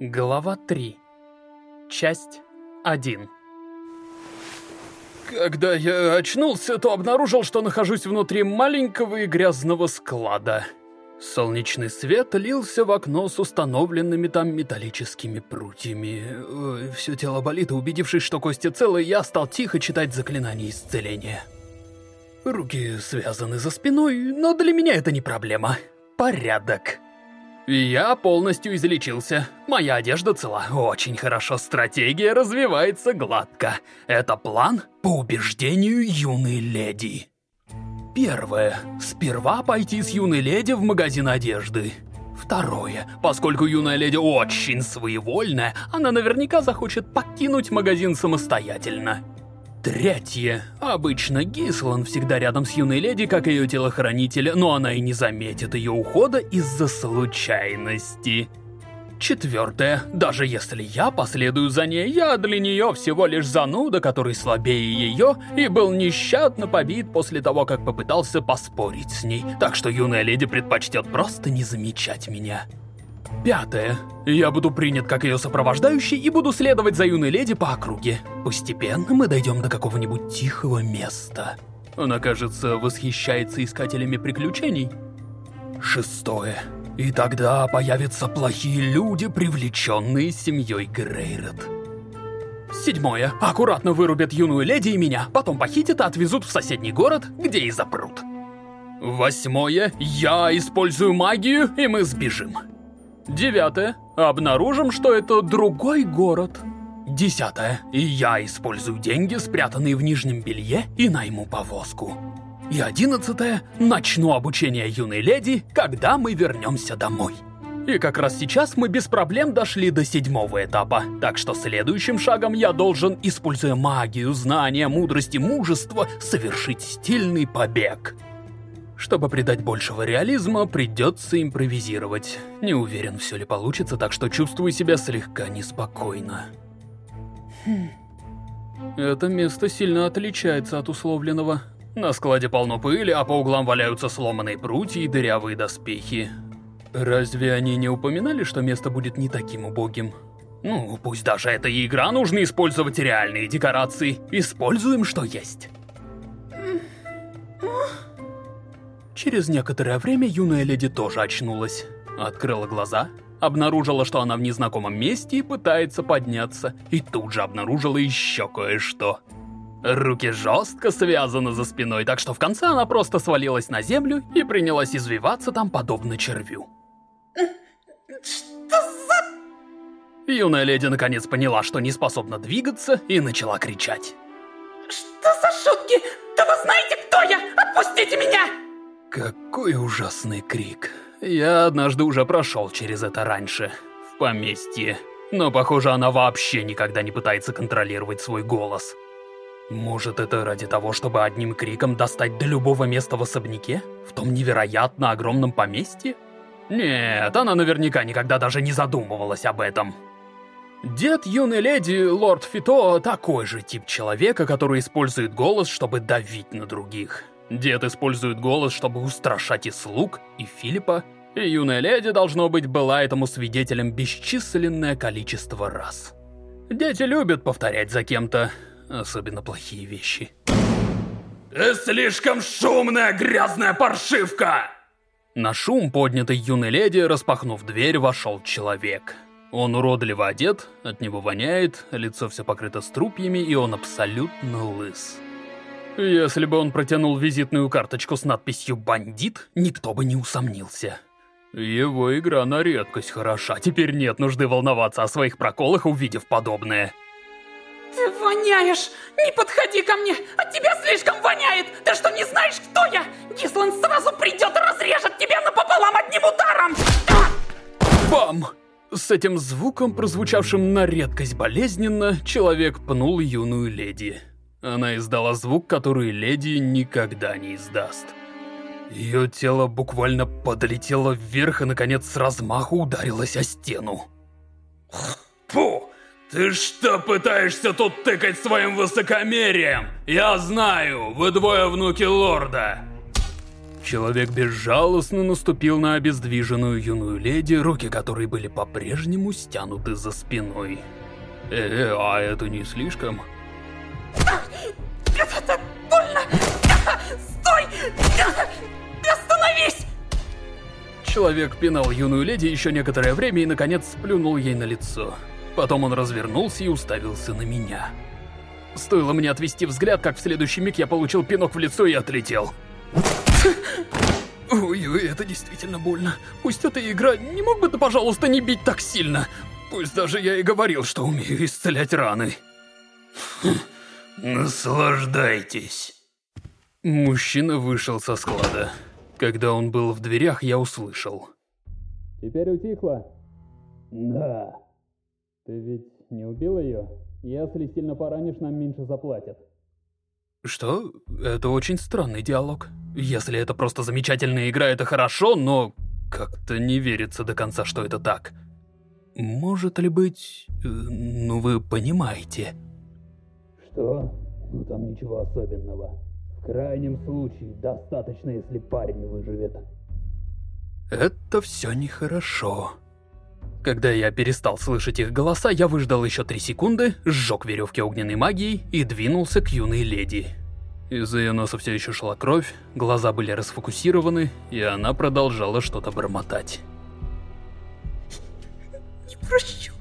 Глава 3. Часть 1. Когда я очнулся, то обнаружил, что нахожусь внутри маленького и грязного склада. Солнечный свет лился в окно с установленными там металлическими прутьями. Все тело болит, и убедившись, что кости целы, я стал тихо читать заклинание исцеления. Руки связаны за спиной, но для меня это не проблема. Порядок. Я полностью излечился. Моя одежда цела. Очень хорошо. Стратегия развивается гладко. Это план по убеждению юной леди. Первое. Сперва пойти с юной леди в магазин одежды. Второе. Поскольку юная леди очень своевольная, она наверняка захочет покинуть магазин самостоятельно. Третье. Обычно Гислан всегда рядом с юной леди, как ее телохранитель, но она и не заметит ее ухода из-за случайности. Четвертое. Даже если я последую за ней, я для нее всего лишь зануда, который слабее ее, и был нещадно побит после того, как попытался поспорить с ней, так что юная леди предпочтет просто не замечать меня. Пятое. Я буду принят как ее сопровождающий и буду следовать за юной леди по округе. Постепенно мы дойдем до какого-нибудь тихого места. Она, кажется, восхищается искателями приключений. Шестое. И тогда появятся плохие люди, привлеченные семьей Грейрот. Седьмое. Аккуратно вырубят юную леди и меня, потом похитят и отвезут в соседний город, где и запрут. Восьмое. Я использую магию, и мы сбежим. Девятое. Обнаружим, что это другой город. Десятое. Я использую деньги, спрятанные в нижнем белье, и найму повозку. И одиннадцатое. Начну обучение юной леди, когда мы вернемся домой. И как раз сейчас мы без проблем дошли до седьмого этапа, так что следующим шагом я должен, используя магию, знания, мудрость и мужество, совершить стильный побег. Чтобы придать большего реализма, придется импровизировать. Не уверен, все ли получится, так что чувствую себя слегка неспокойно. Хм. Это место сильно отличается от условленного. На складе полно пыли, а по углам валяются сломанные прутья и дырявые доспехи. Разве они не упоминали, что место будет не таким убогим? Ну, пусть даже это и игра, нужно использовать реальные декорации. Используем, что есть. Через некоторое время юная леди тоже очнулась. Открыла глаза, обнаружила, что она в незнакомом месте и пытается подняться, и тут же обнаружила еще кое-что. Руки жестко связаны за спиной, так что в конце она просто свалилась на землю и принялась извиваться там подобно червю. Что за... Юная леди наконец поняла, что не способна двигаться, и начала кричать. Что за шутки? Да вы знаете, кто я? Отпустите меня! Какой ужасный крик. Я однажды уже прошел через это раньше, в поместье. Но, похоже, она вообще никогда не пытается контролировать свой голос. Может, это ради того, чтобы одним криком достать до любого места в особняке? В том невероятно огромном поместье? Нет, она наверняка никогда даже не задумывалась об этом. Дед юной леди, лорд Фито, такой же тип человека, который использует голос, чтобы давить на других. Дед использует голос, чтобы устрашать и слуг, и Филиппа, и юная леди, должно быть, была этому свидетелем бесчисленное количество раз. Дети любят повторять за кем-то, особенно плохие вещи. «Ты слишком шумная, грязная паршивка!» На шум, поднятый юной леди, распахнув дверь, вошел человек. Он уродливо одет, от него воняет, лицо все покрыто струпьями, и он абсолютно лыс. Если бы он протянул визитную карточку с надписью «Бандит», никто бы не усомнился. Его игра на редкость хороша, теперь нет нужды волноваться о своих проколах, увидев подобное. Ты воняешь! Не подходи ко мне! От тебя слишком воняет! Ты что, не знаешь, кто я? Гислан сразу придет и разрежет тебя напополам одним ударом! Бам! С этим звуком, прозвучавшим на редкость болезненно, человек пнул юную леди. Она издала звук, который леди никогда не издаст. Ее тело буквально подлетело вверх и, наконец, с размаху ударилось о стену. Фу! Ты что пытаешься тут тыкать своим высокомерием? Я знаю, вы двое внуки лорда. Человек безжалостно наступил на обездвиженную юную леди, руки которой были по-прежнему стянуты за спиной. Э, а это не слишком? Это больно! Стой! Остановись! Человек пинал юную леди еще некоторое время и, наконец, сплюнул ей на лицо. Потом он развернулся и уставился на меня. Стоило мне отвести взгляд, как в следующий миг я получил пинок в лицо и отлетел. Ой, это действительно больно. Пусть эта игра, не мог бы ты, пожалуйста, не бить так сильно? Пусть даже я и говорил, что умею исцелять раны. Наслаждайтесь. Мужчина вышел со склада. Когда он был в дверях, я услышал. Теперь утихло? Да. Ты ведь не убил ее? Если сильно поранишь, нам меньше заплатят. Что? Это очень странный диалог. Если это просто замечательная игра, это хорошо, но как-то не верится до конца, что это так. Может ли быть... Э, ну вы понимаете. Что? Ну там ничего особенного. В крайнем случае, достаточно, если парень выживет. Это все нехорошо. Когда я перестал слышать их голоса, я выждал еще три секунды, сжег веревки огненной магией и двинулся к юной леди. Из ее носа все еще шла кровь, глаза были расфокусированы, и она продолжала что-то бормотать. Не прощу, не прощу,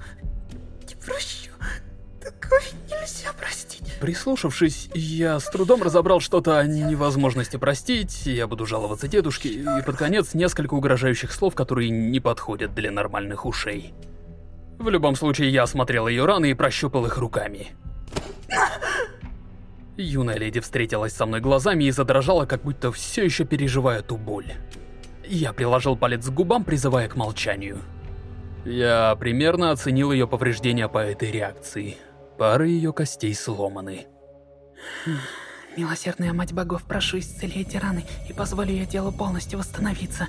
такое нельзя простить. Прислушавшись, я с трудом разобрал что-то о невозможности простить, я буду жаловаться дедушке, и под конец несколько угрожающих слов, которые не подходят для нормальных ушей. В любом случае, я осмотрел ее раны и прощупал их руками. Юная леди встретилась со мной глазами и задрожала, как будто все еще переживая ту боль. Я приложил палец к губам, призывая к молчанию. Я примерно оценил ее повреждения по этой реакции. Пары ее костей сломаны. Милосердная мать богов, прошу исцели эти раны и позволю ее телу полностью восстановиться.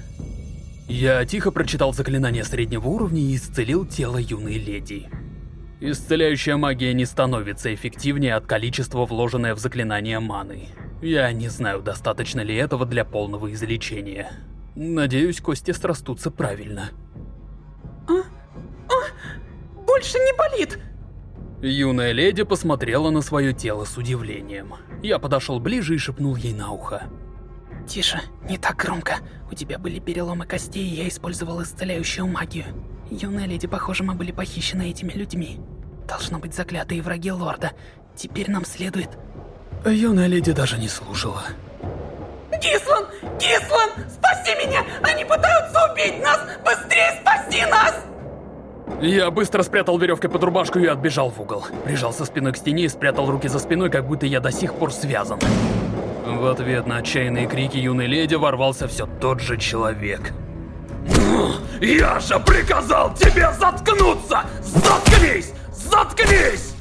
Я тихо прочитал заклинание среднего уровня и исцелил тело юной леди. Исцеляющая магия не становится эффективнее от количества вложенное в заклинание маны. Я не знаю, достаточно ли этого для полного излечения. Надеюсь, кости срастутся правильно. А? А? Больше не болит! Юная леди посмотрела на свое тело с удивлением. Я подошел ближе и шепнул ей на ухо. Тише, не так громко. У тебя были переломы костей, и я использовал исцеляющую магию. Юная леди, похоже, мы были похищены этими людьми. Должно быть заклятые враги лорда. Теперь нам следует... Юная леди даже не слушала. Гислан! Гислан! Спаси меня! Они пытаются убить нас! Быстрее спаси нас! Я быстро спрятал веревкой под рубашку и отбежал в угол. Прижался спиной к стене и спрятал руки за спиной, как будто я до сих пор связан. В ответ на отчаянные крики юной леди ворвался все тот же человек. «Я же приказал тебе заткнуться! Заткнись! Заткнись!»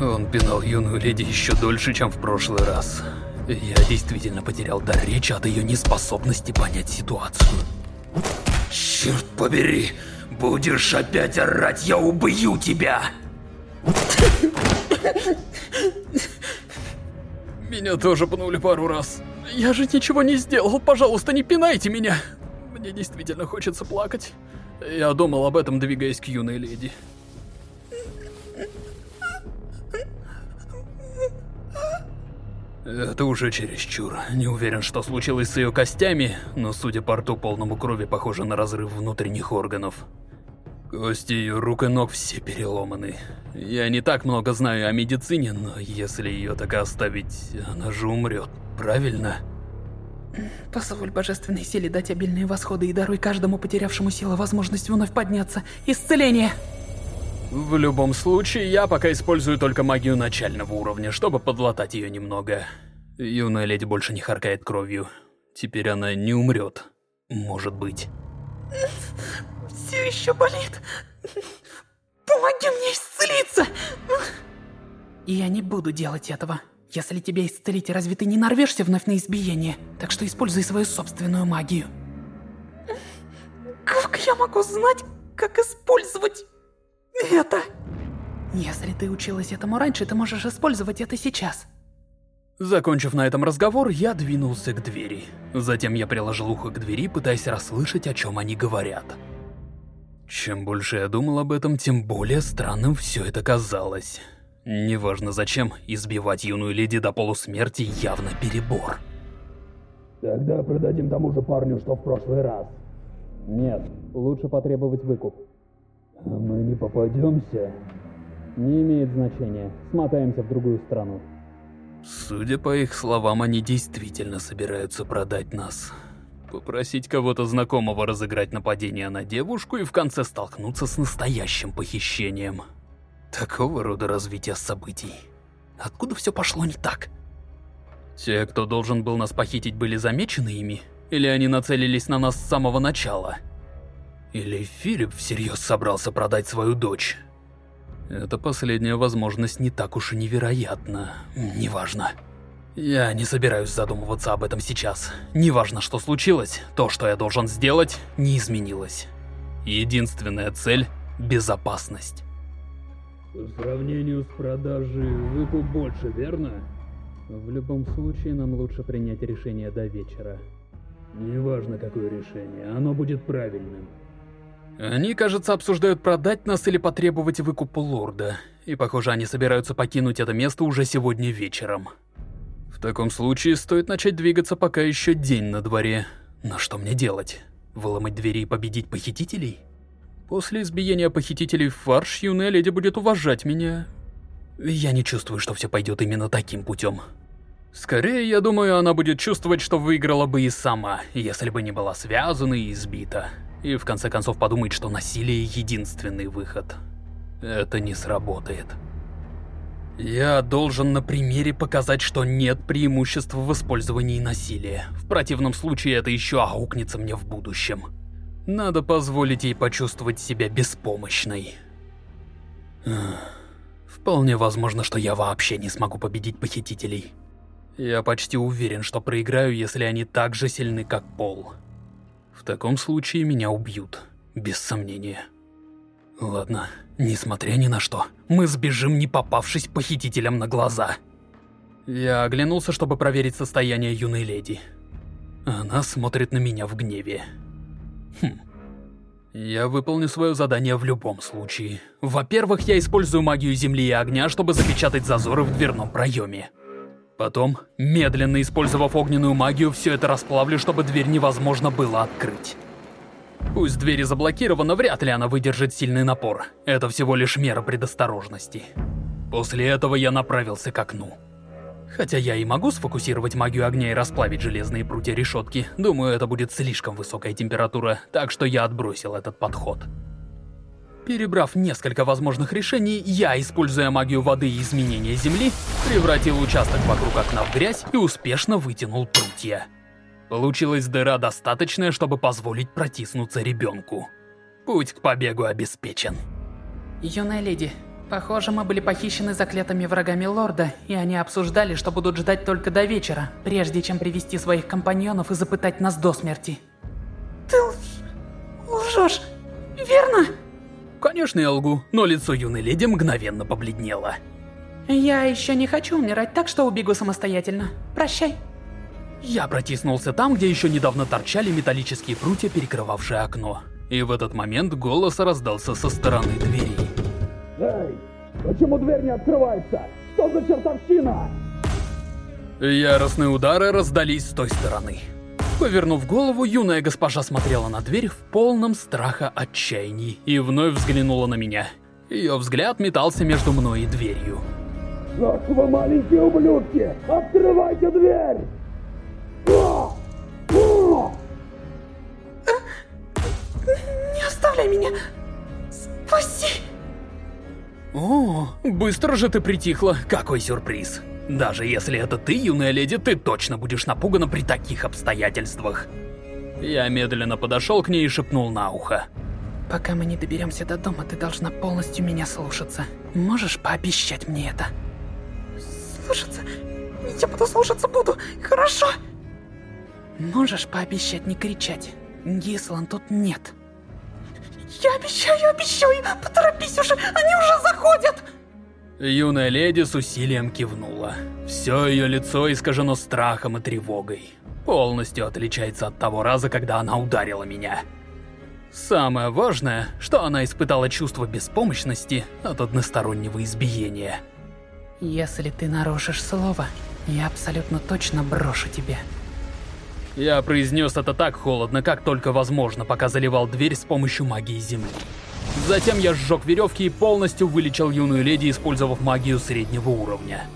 Он пинал юную леди еще дольше, чем в прошлый раз. Я действительно потерял дар речи от ее неспособности понять ситуацию. «Черт побери! Будешь опять орать, я убью тебя! Меня тоже пнули пару раз. Я же ничего не сделал, пожалуйста, не пинайте меня. Мне действительно хочется плакать. Я думал об этом, двигаясь к юной леди. Это уже чересчур. Не уверен, что случилось с ее костями, но судя по рту полному крови, похоже на разрыв внутренних органов. Кости ее рук и ног все переломаны. Я не так много знаю о медицине, но если ее так оставить, она же умрет, правильно? Позволь божественной силе дать обильные восходы и даруй каждому потерявшему силу возможность вновь подняться. Исцеление! В любом случае, я пока использую только магию начального уровня, чтобы подлатать ее немного. Юная леди больше не харкает кровью. Теперь она не умрет. Может быть все еще болит. Помоги мне исцелиться. Я не буду делать этого. Если тебя исцелить, разве ты не нарвешься вновь на избиение? Так что используй свою собственную магию. Как я могу знать, как использовать это? Если ты училась этому раньше, ты можешь использовать это сейчас. Закончив на этом разговор, я двинулся к двери. Затем я приложил ухо к двери, пытаясь расслышать, о чем они говорят. Чем больше я думал об этом, тем более странным все это казалось. Неважно зачем, избивать юную леди до полусмерти явно перебор. Тогда продадим тому же парню, что в прошлый раз. Нет, лучше потребовать выкуп. Мы не попадемся? Не имеет значения. Смотаемся в другую страну. Судя по их словам, они действительно собираются продать нас. Попросить кого-то знакомого разыграть нападение на девушку и в конце столкнуться с настоящим похищением. Такого рода развития событий. Откуда все пошло не так? Те, кто должен был нас похитить, были замечены ими? Или они нацелились на нас с самого начала? Или Филипп всерьез собрался продать свою дочь? Эта последняя возможность не так уж и невероятна. Неважно. Я не собираюсь задумываться об этом сейчас. Неважно, что случилось, то, что я должен сделать, не изменилось. Единственная цель — безопасность. По сравнению с продажей, выкуп больше, верно? В любом случае, нам лучше принять решение до вечера. Неважно, какое решение, оно будет правильным. Они, кажется, обсуждают продать нас или потребовать выкупа лорда. И, похоже, они собираются покинуть это место уже сегодня вечером. В таком случае стоит начать двигаться, пока еще день на дворе. Но что мне делать? Выломать двери и победить похитителей? После избиения похитителей в фарш, юная леди будет уважать меня. Я не чувствую, что все пойдет именно таким путем. Скорее, я думаю, она будет чувствовать, что выиграла бы и сама, если бы не была связана и избита и в конце концов подумает, что насилие — единственный выход. Это не сработает. Я должен на примере показать, что нет преимущества в использовании насилия. В противном случае это еще аукнется мне в будущем. Надо позволить ей почувствовать себя беспомощной. Вполне возможно, что я вообще не смогу победить похитителей. Я почти уверен, что проиграю, если они так же сильны, как Пол. В таком случае меня убьют, без сомнения. Ладно, несмотря ни на что, мы сбежим, не попавшись похитителям на глаза. Я оглянулся, чтобы проверить состояние юной леди. Она смотрит на меня в гневе. Хм. Я выполню свое задание в любом случае. Во-первых, я использую магию земли и огня, чтобы запечатать зазоры в дверном проеме. Потом, медленно использовав огненную магию, все это расплавлю, чтобы дверь невозможно было открыть. Пусть дверь заблокирована, вряд ли она выдержит сильный напор. Это всего лишь мера предосторожности. После этого я направился к окну. Хотя я и могу сфокусировать магию огня и расплавить железные прутья решетки, думаю, это будет слишком высокая температура, так что я отбросил этот подход. Перебрав несколько возможных решений, я, используя магию воды и изменения земли, превратил участок вокруг окна в грязь и успешно вытянул прутья. Получилась дыра достаточная, чтобы позволить протиснуться ребенку. Путь к побегу обеспечен. Юная леди, похоже, мы были похищены заклятыми врагами лорда, и они обсуждали, что будут ждать только до вечера, прежде чем привести своих компаньонов и запытать нас до смерти. Ты лжешь, верно? Конечно, я лгу, но лицо юной леди мгновенно побледнело. Я еще не хочу умирать, так что убегу самостоятельно. Прощай. Я протиснулся там, где еще недавно торчали металлические прутья, перекрывавшие окно. И в этот момент голос раздался со стороны двери. Эй, почему дверь не открывается? Что за чертовщина? Яростные удары раздались с той стороны. Повернув голову, юная госпожа смотрела на дверь в полном страха отчаянии и вновь взглянула на меня. Ее взгляд метался между мной и дверью. Ах вы маленькие ублюдки! Открывайте дверь! Не оставляй меня! Спаси! О, быстро же ты притихла. Какой сюрприз. Даже если это ты, юная леди, ты точно будешь напугана при таких обстоятельствах. Я медленно подошел к ней и шепнул на ухо. Пока мы не доберемся до дома, ты должна полностью меня слушаться. Можешь пообещать мне это? Слушаться? Я буду слушаться, буду. Хорошо? Можешь пообещать не кричать? Гислан тут нет. Я обещаю, обещаю. Поторопись уже, они уже заходят. Юная леди с усилием кивнула. Все ее лицо искажено страхом и тревогой. Полностью отличается от того раза, когда она ударила меня. Самое важное, что она испытала чувство беспомощности от одностороннего избиения. Если ты нарушишь слово, я абсолютно точно брошу тебя. Я произнес это так холодно, как только возможно, пока заливал дверь с помощью магии земли. Затем я сжег веревки и полностью вылечил юную леди, использовав магию среднего уровня.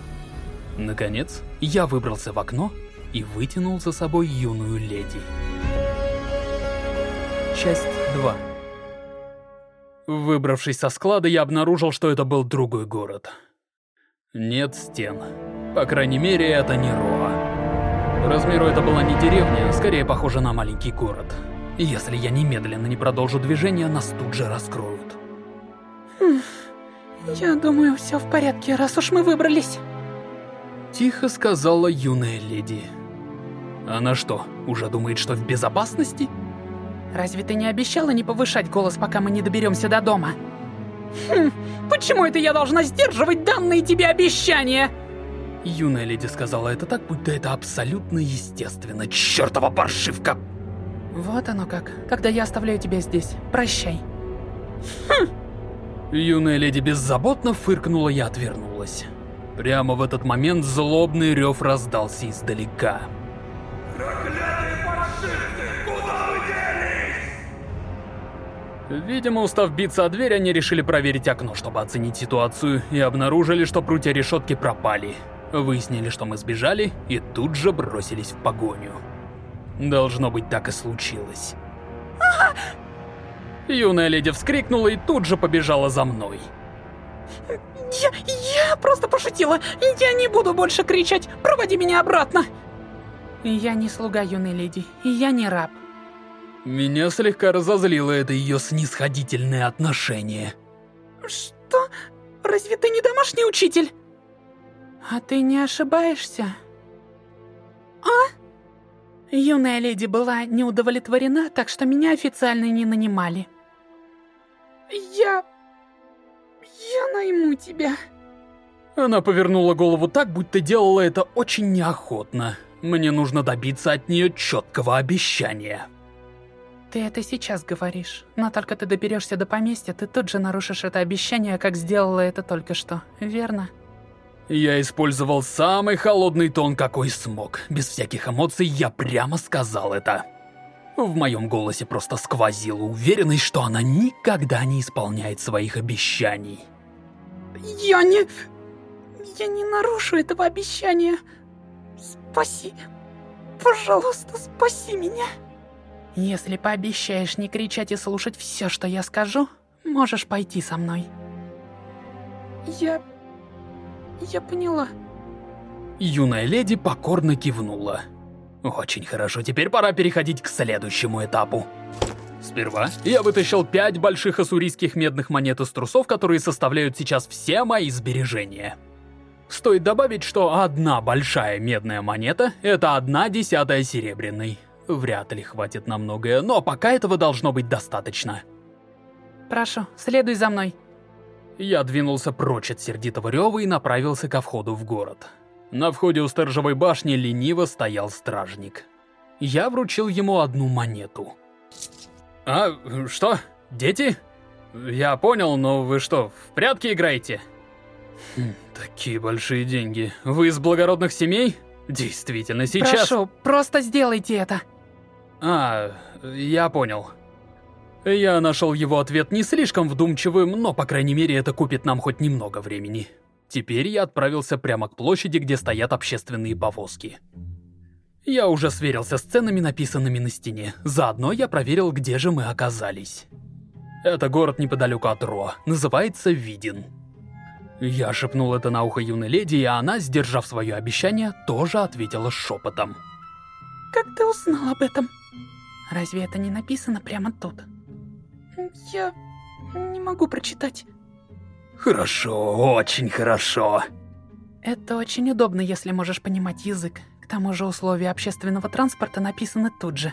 Наконец, я выбрался в окно и вытянул за собой юную леди. Часть 2 Выбравшись со склада, я обнаружил, что это был другой город. Нет стен. По крайней мере, это не Роа. Размеру это была не деревня, скорее похоже на маленький город. Если я немедленно не продолжу движение, нас тут же раскроют. Хм, я думаю, все в порядке, раз уж мы выбрались. Тихо сказала юная леди. Она что, уже думает, что в безопасности? Разве ты не обещала не повышать голос, пока мы не доберемся до дома? Хм, почему это я должна сдерживать данные тебе обещания? Юная леди сказала это так, будто это абсолютно естественно. Чёртова паршивка! Вот оно как. Когда я оставляю тебя здесь. Прощай. Хм. Юная леди беззаботно фыркнула и отвернулась. Прямо в этот момент злобный рев раздался издалека. Проклятые паршивцы! Куда вы делись? Видимо, устав биться о дверь, они решили проверить окно, чтобы оценить ситуацию, и обнаружили, что прутья решетки пропали. Выяснили, что мы сбежали, и тут же бросились в погоню. Должно быть, так и случилось. Юная леди вскрикнула и тут же побежала за мной. Я, я просто пошутила. Я не буду больше кричать. Проводи меня обратно. Я не слуга юной леди, и я не раб. Меня слегка разозлило это ее снисходительное отношение. Что? Разве ты не домашний учитель? А ты не ошибаешься? Юная леди была не удовлетворена, так что меня официально не нанимали. Я... я найму тебя. Она повернула голову так, будто делала это очень неохотно. Мне нужно добиться от нее четкого обещания. Ты это сейчас говоришь, но только ты доберешься до поместья, ты тут же нарушишь это обещание, как сделала это только что, верно? Я использовал самый холодный тон, какой смог. Без всяких эмоций я прямо сказал это. В моем голосе просто сквозила уверенность, что она никогда не исполняет своих обещаний. Я не... Я не нарушу этого обещания. Спаси... Пожалуйста, спаси меня. Если пообещаешь не кричать и слушать все, что я скажу, можешь пойти со мной. Я... Я поняла. Юная леди покорно кивнула. Очень хорошо, теперь пора переходить к следующему этапу. Сперва я вытащил пять больших ассурийских медных монет из трусов, которые составляют сейчас все мои сбережения. Стоит добавить, что одна большая медная монета — это одна десятая серебряной. Вряд ли хватит на многое, но пока этого должно быть достаточно. Прошу, следуй за мной. Я двинулся прочь от сердитого рева и направился ко входу в город. На входе у сторожевой башни лениво стоял стражник. Я вручил ему одну монету. «А, что? Дети? Я понял, но вы что, в прятки играете?» хм, «Такие большие деньги. Вы из благородных семей? Действительно, сейчас...» «Прошу, просто сделайте это!» «А, я понял». Я нашел его ответ не слишком вдумчивым, но, по крайней мере, это купит нам хоть немного времени. Теперь я отправился прямо к площади, где стоят общественные повозки. Я уже сверился с ценами, написанными на стене. Заодно я проверил, где же мы оказались. Это город неподалеку от Ро, называется Видин. Я шепнул это на ухо юной леди, и она, сдержав свое обещание, тоже ответила шепотом. «Как ты узнал об этом? Разве это не написано прямо тут?» Я не могу прочитать. Хорошо, очень хорошо. Это очень удобно, если можешь понимать язык. К тому же условия общественного транспорта написаны тут же.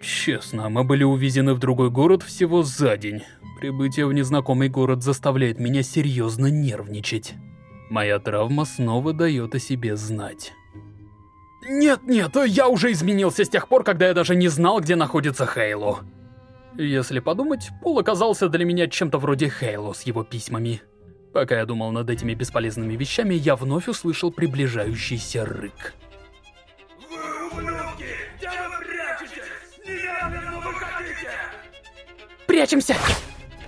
Честно, мы были увезены в другой город всего за день. Прибытие в незнакомый город заставляет меня серьезно нервничать. Моя травма снова дает о себе знать. Нет-нет, я уже изменился с тех пор, когда я даже не знал, где находится Хейло. Если подумать, Пол оказался для меня чем-то вроде Хейло с его письмами. Пока я думал над этими бесполезными вещами, я вновь услышал приближающийся рык. Вы ублюдки! Где вы прячетесь? Немедленно выходите! Прячемся!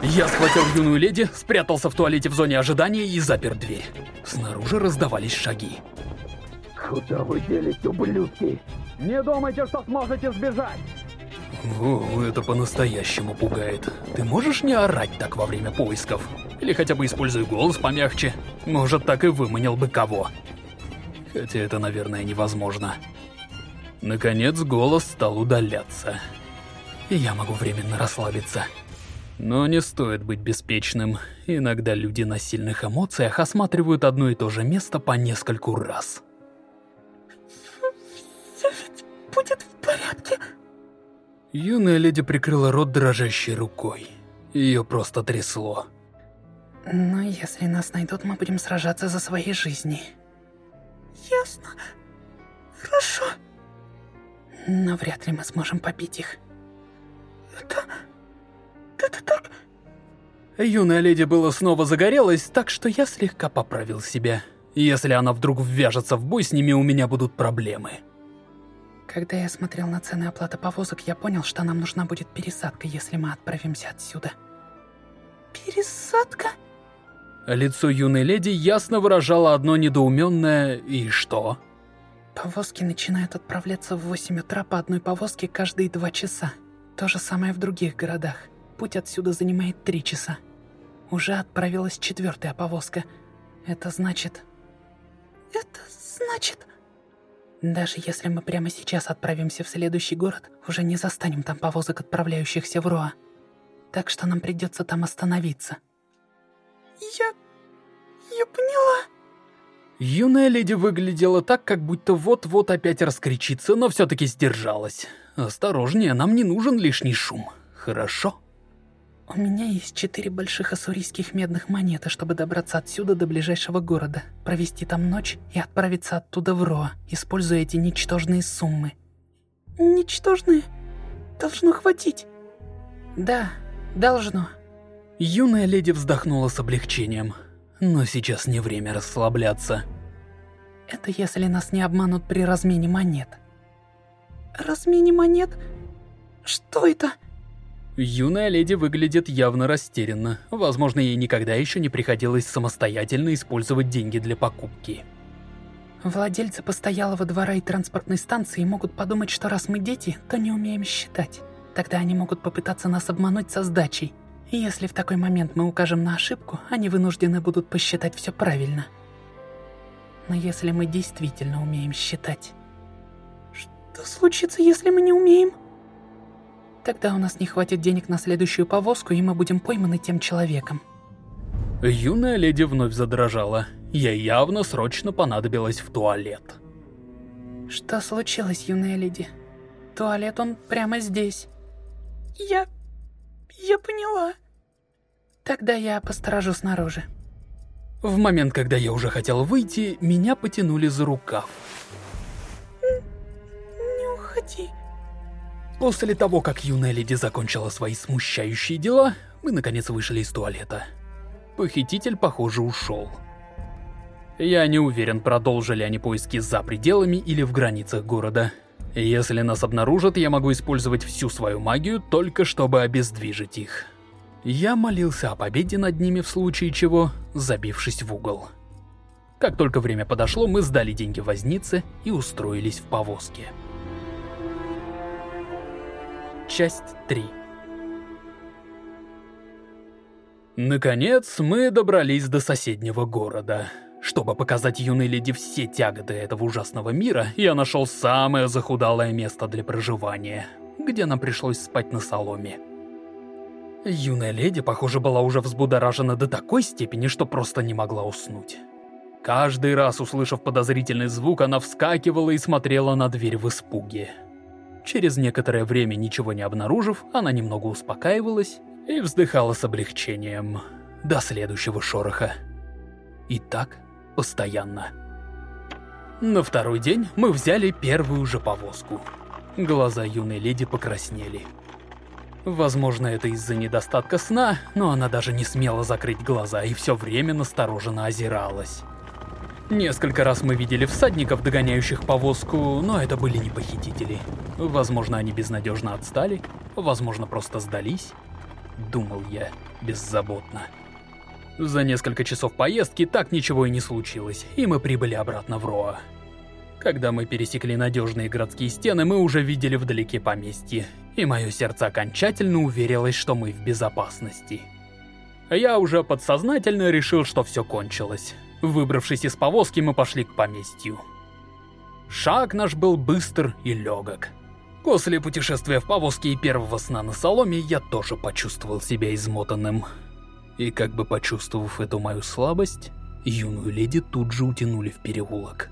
Я схватил юную леди, спрятался в туалете в зоне ожидания и запер дверь. Снаружи раздавались шаги. Куда вы делись, ублюдки? Не думайте, что сможете сбежать! О, это по-настоящему пугает. Ты можешь не орать так во время поисков? Или хотя бы используй голос помягче? Может, так и выманил бы кого. Хотя это, наверное, невозможно. Наконец, голос стал удаляться. И я могу временно расслабиться. Но не стоит быть беспечным. Иногда люди на сильных эмоциях осматривают одно и то же место по нескольку раз. Все ведь будет в порядке. Юная леди прикрыла рот дрожащей рукой. Ее просто трясло. Но если нас найдут, мы будем сражаться за свои жизни. Ясно. Хорошо. Но вряд ли мы сможем побить их. Это... Это так... Юная леди было снова загорелась, так что я слегка поправил себя. Если она вдруг ввяжется в бой с ними, у меня будут проблемы. Когда я смотрел на цены оплаты повозок, я понял, что нам нужна будет пересадка, если мы отправимся отсюда. Пересадка? Лицо юной леди ясно выражало одно недоуменное «и что?». Повозки начинают отправляться в 8 утра по одной повозке каждые два часа. То же самое в других городах. Путь отсюда занимает три часа. Уже отправилась четвертая повозка. Это значит... Это значит... Даже если мы прямо сейчас отправимся в следующий город, уже не застанем там повозок, отправляющихся в Роа. Так что нам придется там остановиться. Я... я поняла. Юная леди выглядела так, как будто вот-вот опять раскричится, но все-таки сдержалась. Осторожнее, нам не нужен лишний шум. Хорошо? У меня есть четыре больших ассурийских медных монеты, чтобы добраться отсюда до ближайшего города, провести там ночь и отправиться оттуда в Роа, используя эти ничтожные суммы. Ничтожные? Должно хватить. Да, должно. Юная леди вздохнула с облегчением. Но сейчас не время расслабляться. Это если нас не обманут при размене монет. Размене монет? Что это? Юная леди выглядит явно растерянно. Возможно, ей никогда еще не приходилось самостоятельно использовать деньги для покупки. Владельцы постоялого двора и транспортной станции могут подумать, что раз мы дети, то не умеем считать. Тогда они могут попытаться нас обмануть со сдачей. И если в такой момент мы укажем на ошибку, они вынуждены будут посчитать все правильно. Но если мы действительно умеем считать... Что случится, если мы не умеем? Тогда у нас не хватит денег на следующую повозку, и мы будем пойманы тем человеком. Юная леди вновь задрожала. Ей явно срочно понадобилось в туалет. Что случилось, юная леди? Туалет он прямо здесь. Я... я поняла. Тогда я посторожу снаружи. В момент, когда я уже хотел выйти, меня потянули за рукав. Не уходи. После того, как юная леди закончила свои смущающие дела, мы наконец вышли из туалета. Похититель, похоже, ушел. Я не уверен, продолжили они поиски за пределами или в границах города. Если нас обнаружат, я могу использовать всю свою магию, только чтобы обездвижить их. Я молился о победе над ними в случае чего, забившись в угол. Как только время подошло, мы сдали деньги вознице и устроились в повозке. Часть 3 Наконец, мы добрались до соседнего города. Чтобы показать юной леди все тяготы этого ужасного мира, я нашел самое захудалое место для проживания, где нам пришлось спать на соломе. Юная леди, похоже, была уже взбудоражена до такой степени, что просто не могла уснуть. Каждый раз, услышав подозрительный звук, она вскакивала и смотрела на дверь в испуге. Через некоторое время, ничего не обнаружив, она немного успокаивалась и вздыхала с облегчением. До следующего шороха. И так постоянно. На второй день мы взяли первую же повозку. Глаза юной леди покраснели. Возможно, это из-за недостатка сна, но она даже не смела закрыть глаза и все время настороженно озиралась. Несколько раз мы видели всадников, догоняющих повозку, но это были не похитители. Возможно, они безнадежно отстали, возможно, просто сдались. Думал я беззаботно. За несколько часов поездки так ничего и не случилось, и мы прибыли обратно в Роа. Когда мы пересекли надежные городские стены, мы уже видели вдалеке поместье, и мое сердце окончательно уверилось, что мы в безопасности. Я уже подсознательно решил, что все кончилось. Выбравшись из повозки, мы пошли к поместью. Шаг наш был быстр и легок. После путешествия в повозке и первого сна на соломе, я тоже почувствовал себя измотанным. И как бы почувствовав эту мою слабость, юную леди тут же утянули в переулок.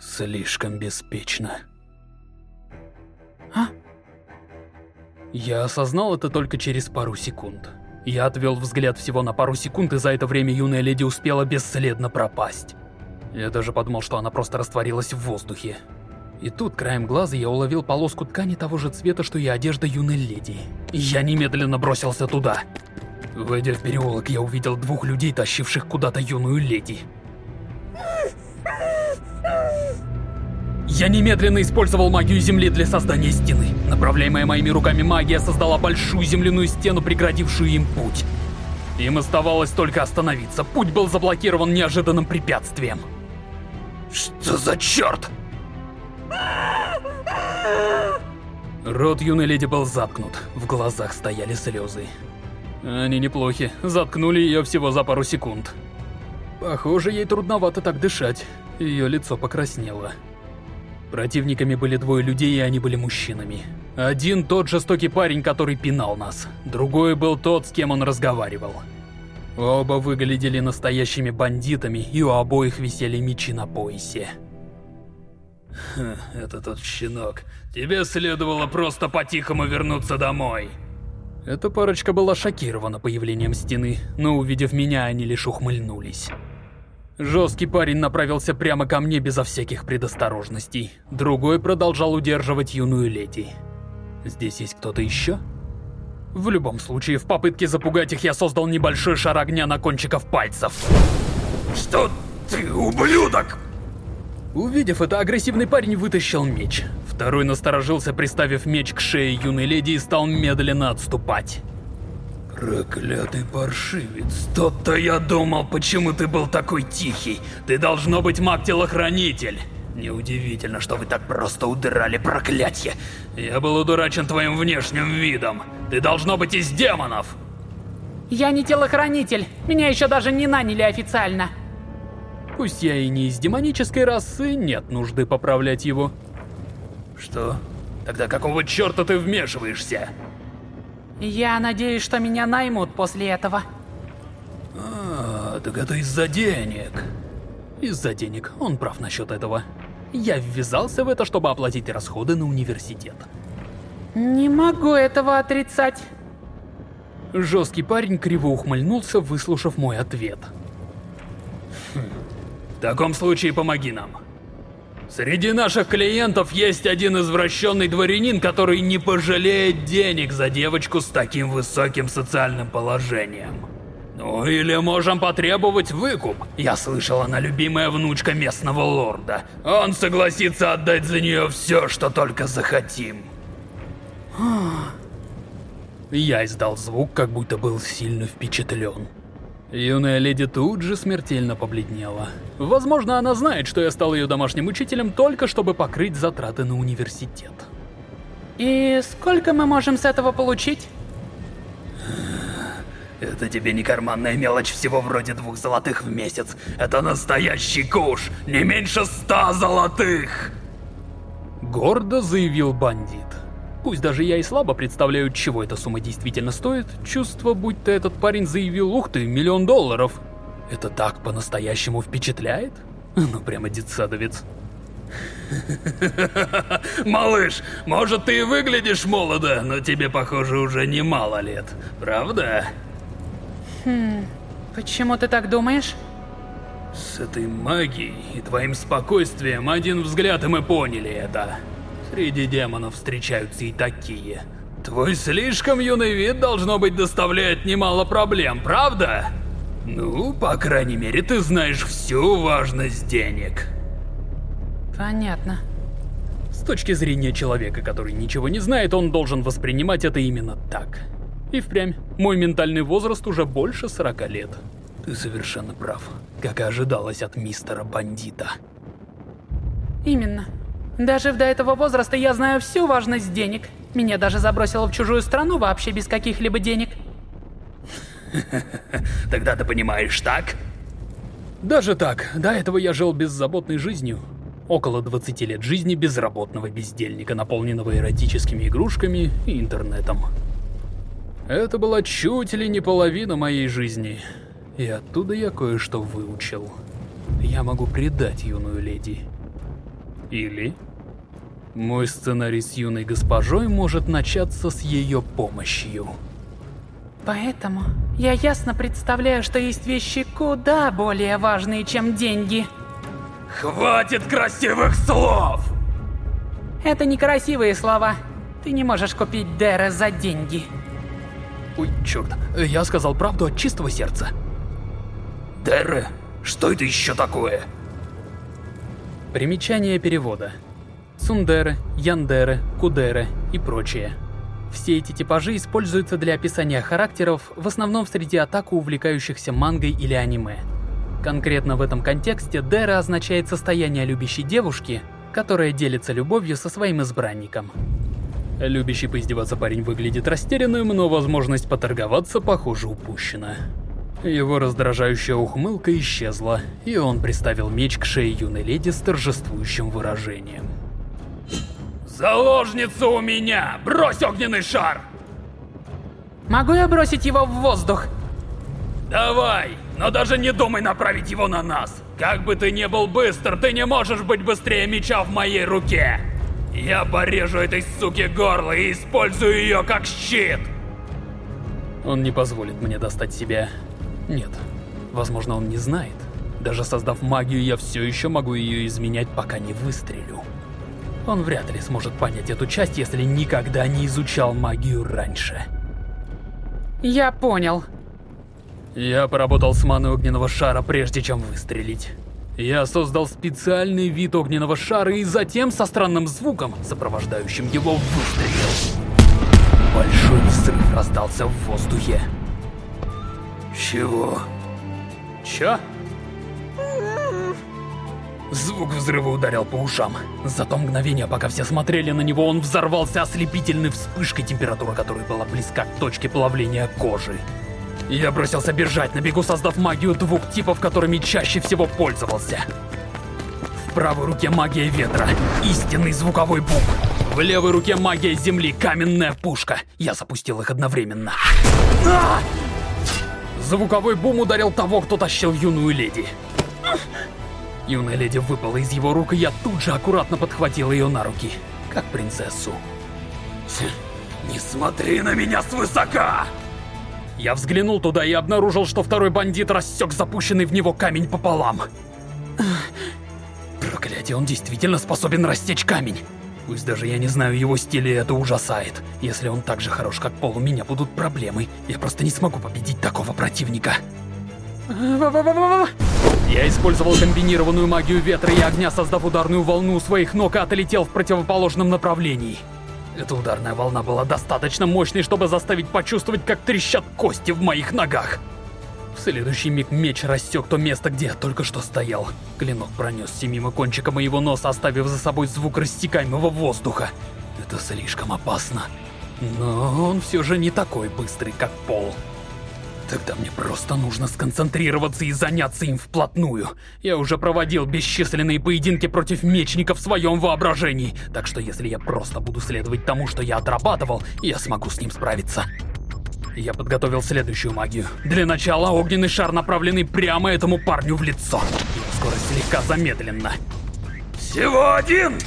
Слишком беспечно. А? Я осознал это только через пару секунд. Я отвел взгляд всего на пару секунд, и за это время юная леди успела бесследно пропасть. Я даже подумал, что она просто растворилась в воздухе. И тут, краем глаза, я уловил полоску ткани того же цвета, что и одежда юной леди. Я немедленно бросился туда. Войдя в переулок, я увидел двух людей, тащивших куда-то юную леди. Я немедленно использовал магию земли для создания стены. Направляемая моими руками магия создала большую земляную стену, преградившую им путь. Им оставалось только остановиться. Путь был заблокирован неожиданным препятствием. Что за черт? Рот юной леди был заткнут, в глазах стояли слезы. Они неплохи, заткнули ее всего за пару секунд. Похоже, ей трудновато так дышать, ее лицо покраснело. Противниками были двое людей, и они были мужчинами. Один тот жестокий парень, который пинал нас. Другой был тот, с кем он разговаривал. Оба выглядели настоящими бандитами, и у обоих висели мечи на поясе. это тот щенок. Тебе следовало просто по-тихому вернуться домой. Эта парочка была шокирована появлением стены, но увидев меня, они лишь ухмыльнулись. Жесткий парень направился прямо ко мне безо всяких предосторожностей. Другой продолжал удерживать юную леди. Здесь есть кто-то еще? В любом случае, в попытке запугать их я создал небольшой шар огня на кончиков пальцев. Что ты, ублюдок? Увидев это, агрессивный парень вытащил меч. Второй насторожился, приставив меч к шее юной леди и стал медленно отступать. Проклятый паршивец. Тот-то я думал, почему ты был такой тихий. Ты должно быть маг-телохранитель. Неудивительно, что вы так просто удрали, проклятье. Я был удурачен твоим внешним видом. Ты должно быть из демонов. Я не телохранитель. Меня еще даже не наняли официально. Пусть я и не из демонической расы, нет нужды поправлять его. Что? Тогда какого черта ты вмешиваешься? Я надеюсь, что меня наймут после этого. А, так это из-за денег. Из-за денег, он прав насчет этого. Я ввязался в это, чтобы оплатить расходы на университет. Не могу этого отрицать. Жесткий парень криво ухмыльнулся, выслушав мой ответ. Хм. В таком случае помоги нам. Среди наших клиентов есть один извращенный дворянин, который не пожалеет денег за девочку с таким высоким социальным положением. Ну или можем потребовать выкуп. Я слышал, она любимая внучка местного лорда. Он согласится отдать за нее все, что только захотим. Я издал звук, как будто был сильно впечатлен. Юная леди тут же смертельно побледнела. Возможно, она знает, что я стал ее домашним учителем только чтобы покрыть затраты на университет. И сколько мы можем с этого получить? Это тебе не карманная мелочь всего вроде двух золотых в месяц. Это настоящий куш, не меньше ста золотых! Гордо заявил бандит. Пусть даже я и слабо представляю, чего эта сумма действительно стоит, чувство, будто этот парень заявил, ух ты, миллион долларов. Это так по-настоящему впечатляет? Ну прямо детсадовец. Малыш, может ты и выглядишь молодо, но тебе, похоже, уже немало лет, правда? Хм, почему ты так думаешь? С этой магией и твоим спокойствием один взгляд и мы поняли это. Среди демонов встречаются и такие. Твой слишком юный вид, должно быть, доставляет немало проблем, правда? Ну, по крайней мере, ты знаешь всю важность денег. Понятно. С точки зрения человека, который ничего не знает, он должен воспринимать это именно так. И впрямь, мой ментальный возраст уже больше 40 лет. Ты совершенно прав, как и ожидалось от мистера-бандита. Именно. Даже до этого возраста я знаю всю важность денег. Меня даже забросило в чужую страну вообще без каких-либо денег. Тогда ты понимаешь, так? Даже так. До этого я жил беззаботной жизнью. Около 20 лет жизни безработного бездельника, наполненного эротическими игрушками и интернетом. Это была чуть ли не половина моей жизни. И оттуда я кое-что выучил. Я могу предать юную леди. Или... Мой сценарий с юной госпожой может начаться с ее помощью. Поэтому я ясно представляю, что есть вещи куда более важные, чем деньги. Хватит красивых слов! Это не красивые слова. Ты не можешь купить Дэра за деньги. Ой, черт, я сказал правду от чистого сердца. Дерре? Что это еще такое? Примечание перевода. Цундеры, Яндеры, Кудеры и прочее. Все эти типажи используются для описания характеров, в основном среди атаку увлекающихся мангой или аниме. Конкретно в этом контексте Дера означает состояние любящей девушки, которая делится любовью со своим избранником. Любящий поиздеваться парень выглядит растерянным, но возможность поторговаться, похоже, упущена. Его раздражающая ухмылка исчезла, и он приставил меч к шее юной леди с торжествующим выражением. Заложница у меня! Брось огненный шар! Могу я бросить его в воздух? Давай, но даже не думай направить его на нас. Как бы ты ни был быстр, ты не можешь быть быстрее меча в моей руке. Я порежу этой суке горло и использую ее как щит. Он не позволит мне достать себя. Нет, возможно он не знает. Даже создав магию, я все еще могу ее изменять, пока не выстрелю. Он вряд ли сможет понять эту часть, если никогда не изучал магию раньше. Я понял. Я поработал с маной огненного шара, прежде чем выстрелить. Я создал специальный вид огненного шара и затем со странным звуком, сопровождающим его, выстрелил. Большой взрыв раздался в воздухе. Чего? Чё? Звук взрыва ударил по ушам. За то мгновение, пока все смотрели на него, он взорвался ослепительной вспышкой, температура которой была близка к точке плавления кожи. Я бросился бежать, на бегу создав магию двух типов, которыми чаще всего пользовался. В правой руке магия ветра, истинный звуковой бум. В левой руке магия земли, каменная пушка. Я запустил их одновременно. А! Звуковой бум ударил того, кто тащил юную леди. Юная леди выпала из его рук, и я тут же аккуратно подхватил ее на руки, как принцессу. Не смотри на меня свысока! Я взглянул туда и обнаружил, что второй бандит рассек запущенный в него камень пополам. Проклятие, он действительно способен растечь камень. Пусть даже я не знаю его стиля, это ужасает. Если он так же хорош, как Пол, у меня будут проблемы. Я просто не смогу победить такого противника. Я использовал комбинированную магию ветра и огня, создав ударную волну у своих ног и отлетел в противоположном направлении. Эта ударная волна была достаточно мощной, чтобы заставить почувствовать, как трещат кости в моих ногах. В следующий миг меч рассек то место, где я только что стоял. Клинок пронесся мимо кончика моего носа, оставив за собой звук растекаемого воздуха. Это слишком опасно. Но он все же не такой быстрый, как Пол. Тогда мне просто нужно сконцентрироваться и заняться им вплотную. Я уже проводил бесчисленные поединки против мечников в своем воображении, так что если я просто буду следовать тому, что я отрабатывал, я смогу с ним справиться. Я подготовил следующую магию. Для начала огненный шар, направленный прямо этому парню в лицо. Его скорость слегка замедлена. Всего один?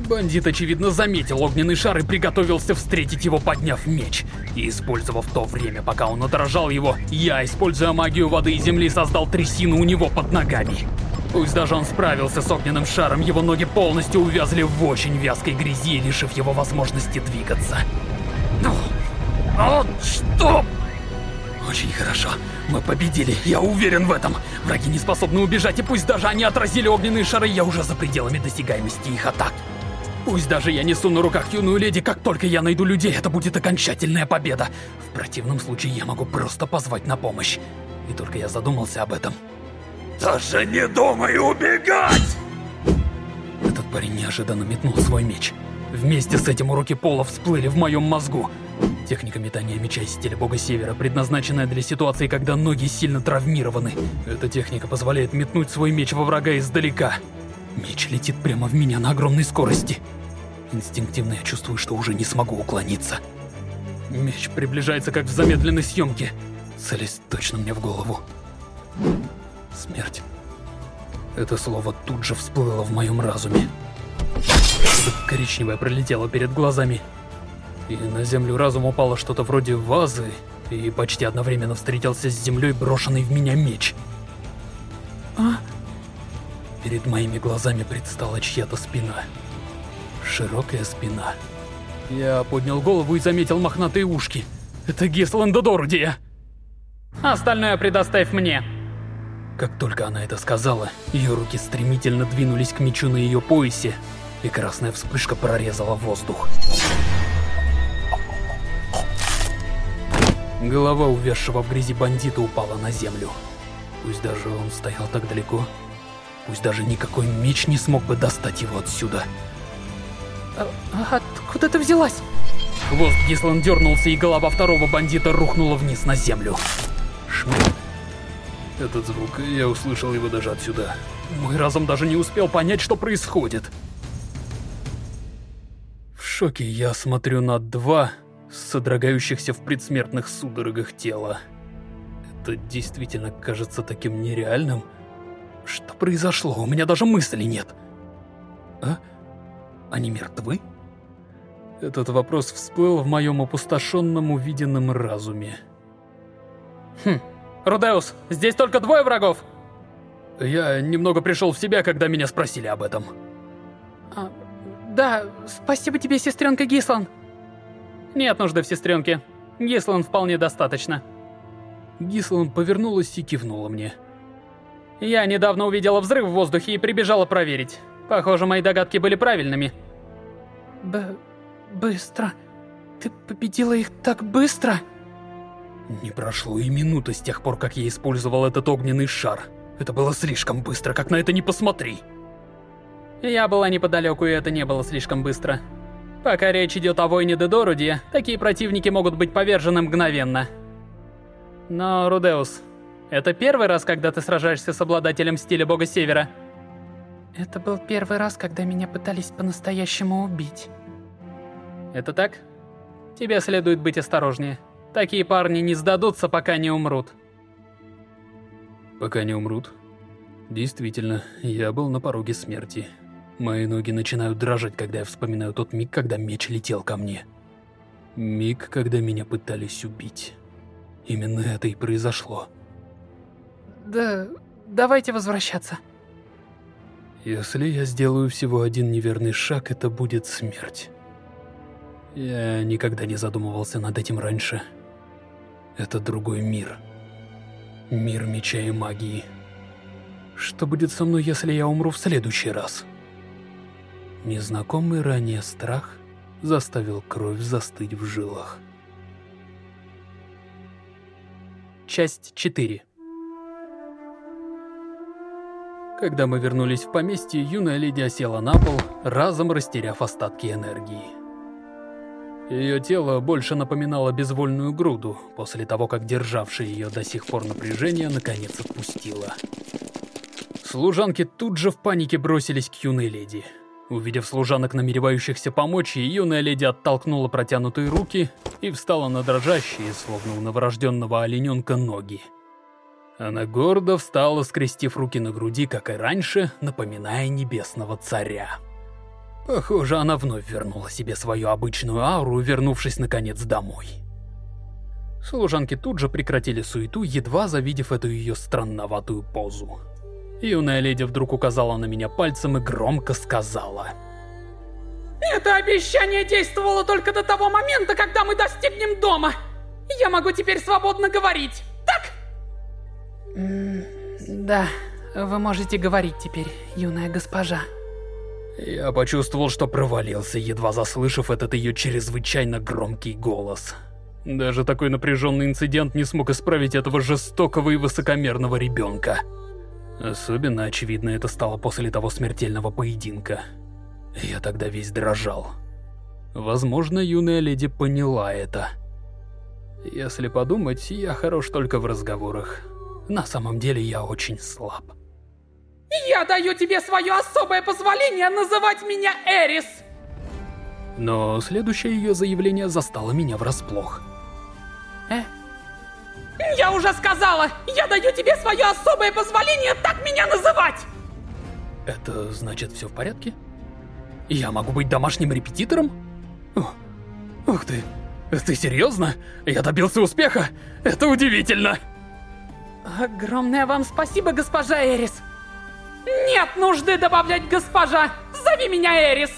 Бандит, очевидно, заметил огненный шар и приготовился встретить его, подняв меч. И использовав то время, пока он отражал его, я, используя магию воды и земли, создал трясину у него под ногами. Пусть даже он справился с огненным шаром, его ноги полностью увязли в очень вязкой грязи, лишив его возможности двигаться. Ну, а что? Очень хорошо. Мы победили, я уверен в этом. Враги не способны убежать, и пусть даже они отразили огненные шары, я уже за пределами досягаемости их атак. Пусть даже я несу на руках юную леди, как только я найду людей, это будет окончательная победа. В противном случае я могу просто позвать на помощь. И только я задумался об этом. Даже не думай убегать! Этот парень неожиданно метнул свой меч. Вместе с этим уроки пола всплыли в моем мозгу. Техника метания меча из стиля бога севера, предназначенная для ситуации, когда ноги сильно травмированы. Эта техника позволяет метнуть свой меч во врага издалека. Меч летит прямо в меня на огромной скорости. Инстинктивно я чувствую, что уже не смогу уклониться. Меч приближается, как в замедленной съемке, целясь точно мне в голову. Смерть. Это слово тут же всплыло в моем разуме. Коричневое пролетело перед глазами. И на землю разум упало что-то вроде вазы, и почти одновременно встретился с землей брошенный в меня меч. А? Перед моими глазами предстала чья-то спина. Широкая спина. Я поднял голову и заметил мохнатые ушки. Это Гисланда Дорудия. Остальное предоставь мне. Как только она это сказала, ее руки стремительно двинулись к мечу на ее поясе, и красная вспышка прорезала воздух. Голова увязшего в грязи бандита упала на землю. Пусть даже он стоял так далеко, Пусть даже никакой меч не смог бы достать его отсюда. А, а откуда ты взялась? Хвост Гислан дернулся, и голова второго бандита рухнула вниз на землю. Шмель. Этот звук, я услышал его даже отсюда. Мой разум даже не успел понять, что происходит. В шоке я смотрю на два содрогающихся в предсмертных судорогах тела. Это действительно кажется таким нереальным. Что произошло? У меня даже мыслей нет. А? Они мертвы? Этот вопрос всплыл в моем опустошенном увиденном разуме. Хм, Рудеус, здесь только двое врагов? Я немного пришел в себя, когда меня спросили об этом. А, да, спасибо тебе, сестренка Гислан. Нет нужды в сестренке. Гислан вполне достаточно. Гислан повернулась и кивнула мне. Я недавно увидела взрыв в воздухе и прибежала проверить. Похоже, мои догадки были правильными. Б... быстро? Ты победила их так быстро? Не прошло и минуты с тех пор, как я использовал этот огненный шар. Это было слишком быстро, как на это не посмотри. Я была неподалеку, и это не было слишком быстро. Пока речь идет о войне Дедоруди, такие противники могут быть повержены мгновенно. Но, Рудеус, это первый раз, когда ты сражаешься с обладателем стиля бога Севера? Это был первый раз, когда меня пытались по-настоящему убить. Это так? Тебе следует быть осторожнее. Такие парни не сдадутся, пока не умрут. Пока не умрут? Действительно, я был на пороге смерти. Мои ноги начинают дрожать, когда я вспоминаю тот миг, когда меч летел ко мне. Миг, когда меня пытались убить. Именно это и произошло. Да, давайте возвращаться. Если я сделаю всего один неверный шаг, это будет смерть. Я никогда не задумывался над этим раньше. Это другой мир. Мир меча и магии. Что будет со мной, если я умру в следующий раз? Незнакомый ранее страх заставил кровь застыть в жилах. Часть 4 Когда мы вернулись в поместье, юная леди осела на пол, разом растеряв остатки энергии. Ее тело больше напоминало безвольную груду, после того, как державшее ее до сих пор напряжение наконец отпустило. Служанки тут же в панике бросились к юной леди. Увидев служанок, намеревающихся помочь, юная леди оттолкнула протянутые руки и встала на дрожащие, словно у новорожденного олененка, ноги. Она гордо встала, скрестив руки на груди, как и раньше, напоминая небесного царя. Похоже, она вновь вернула себе свою обычную ауру, вернувшись наконец домой. Служанки тут же прекратили суету, едва завидев эту ее странноватую позу. Юная леди вдруг указала на меня пальцем и громко сказала. Это обещание действовало только до того момента, когда мы достигнем дома. Я могу теперь свободно говорить, так? Да, вы можете говорить теперь, юная госпожа. Я почувствовал, что провалился, едва заслышав этот ее чрезвычайно громкий голос. Даже такой напряженный инцидент не смог исправить этого жестокого и высокомерного ребенка. Особенно очевидно это стало после того смертельного поединка. Я тогда весь дрожал. Возможно, юная леди поняла это. Если подумать, я хорош только в разговорах. На самом деле я очень слаб. Я даю тебе свое особое позволение называть меня Эрис! Но следующее ее заявление застало меня врасплох. Э? Я уже сказала! Я даю тебе свое особое позволение так меня называть! Это значит все в порядке? Я могу быть домашним репетитором? ух ты, ты серьезно? Я добился успеха? Это удивительно! Огромное вам спасибо, госпожа Эрис! Нет нужды добавлять госпожа! Зови меня Эрис!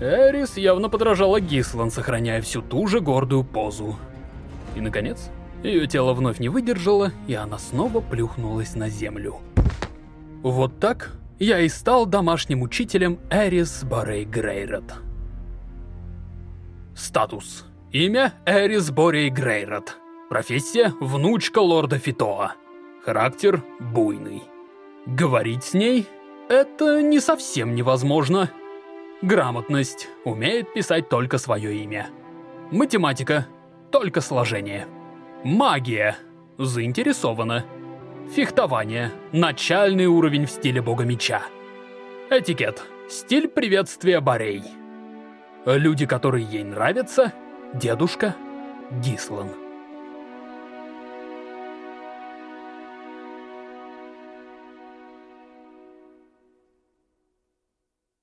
Эрис явно подражала Гислан, сохраняя всю ту же гордую позу. И, наконец, ее тело вновь не выдержало, и она снова плюхнулась на землю. Вот так я и стал домашним учителем Эрис Борей Грейрот. Статус. Имя Эрис Борей Грейрот. Профессия – внучка лорда Фитоа. Характер – буйный. Говорить с ней – это не совсем невозможно. Грамотность – умеет писать только свое имя. Математика – только сложение. Магия – заинтересована. Фехтование – начальный уровень в стиле бога меча. Этикет – стиль приветствия Борей. Люди, которые ей нравятся – дедушка Гислан.